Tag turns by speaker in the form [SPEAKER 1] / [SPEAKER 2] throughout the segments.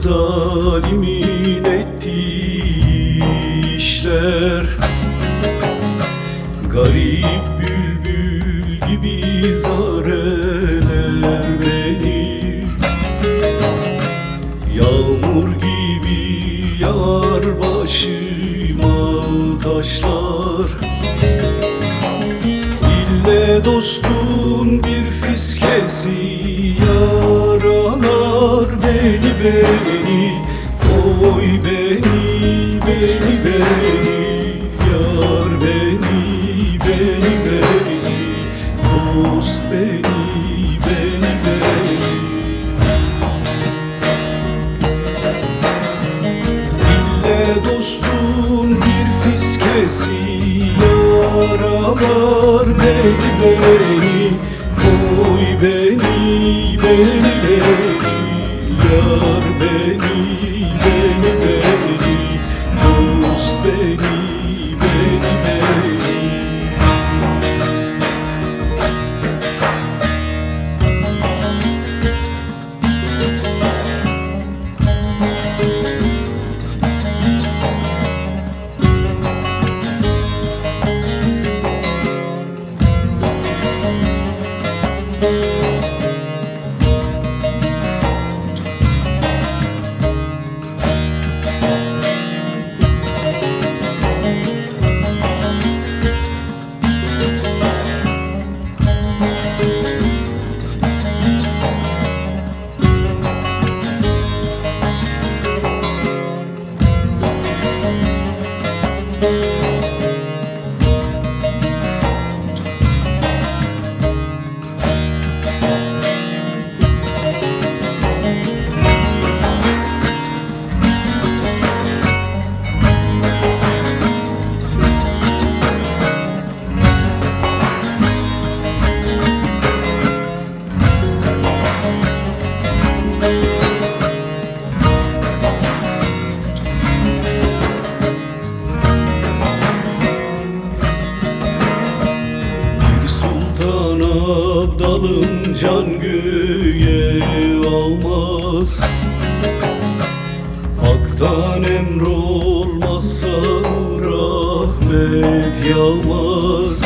[SPEAKER 1] Zalimin ettiği işler. Garip bülbül gibi zareler beni. Yağmur gibi yağar başıma taşlar. Dille dostun bir fiskesi beni beni. Oy beni beni beni. Yar beni beni beni. Dost beni beni beni. Dille dostun bir fiskesi. Yaralar beni beni. Koy beni beni beni Yar beni abdalım can göğe almaz. Hak'tan emrolmazsa rahmet yağmaz.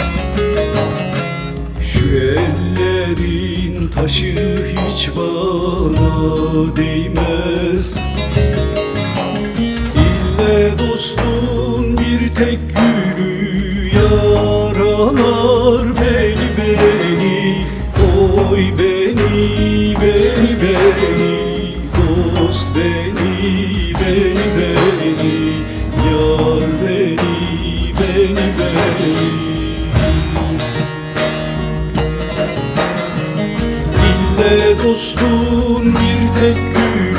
[SPEAKER 1] Şu ellerin taşı hiç bana değmez. İlle dostun bir tek gülü yaralar beni İlle dostun bir tek gülü